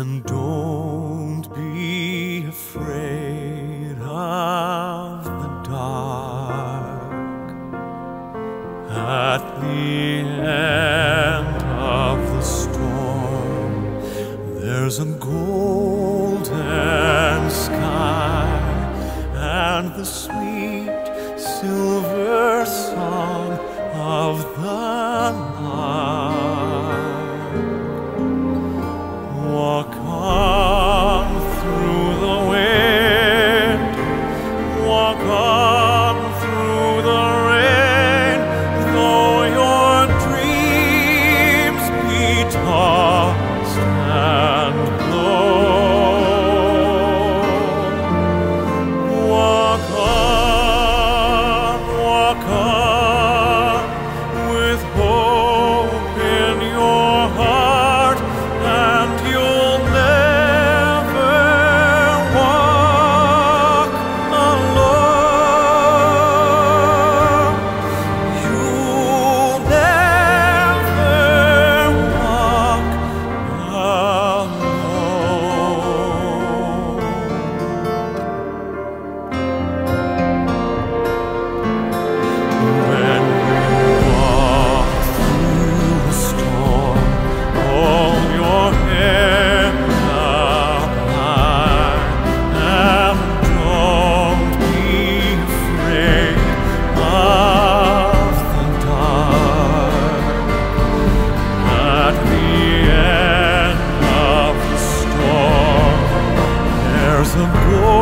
And don't be afraid of the dark. At the end of the storm, there's a golden sky and the sweet silver song of the light. ago.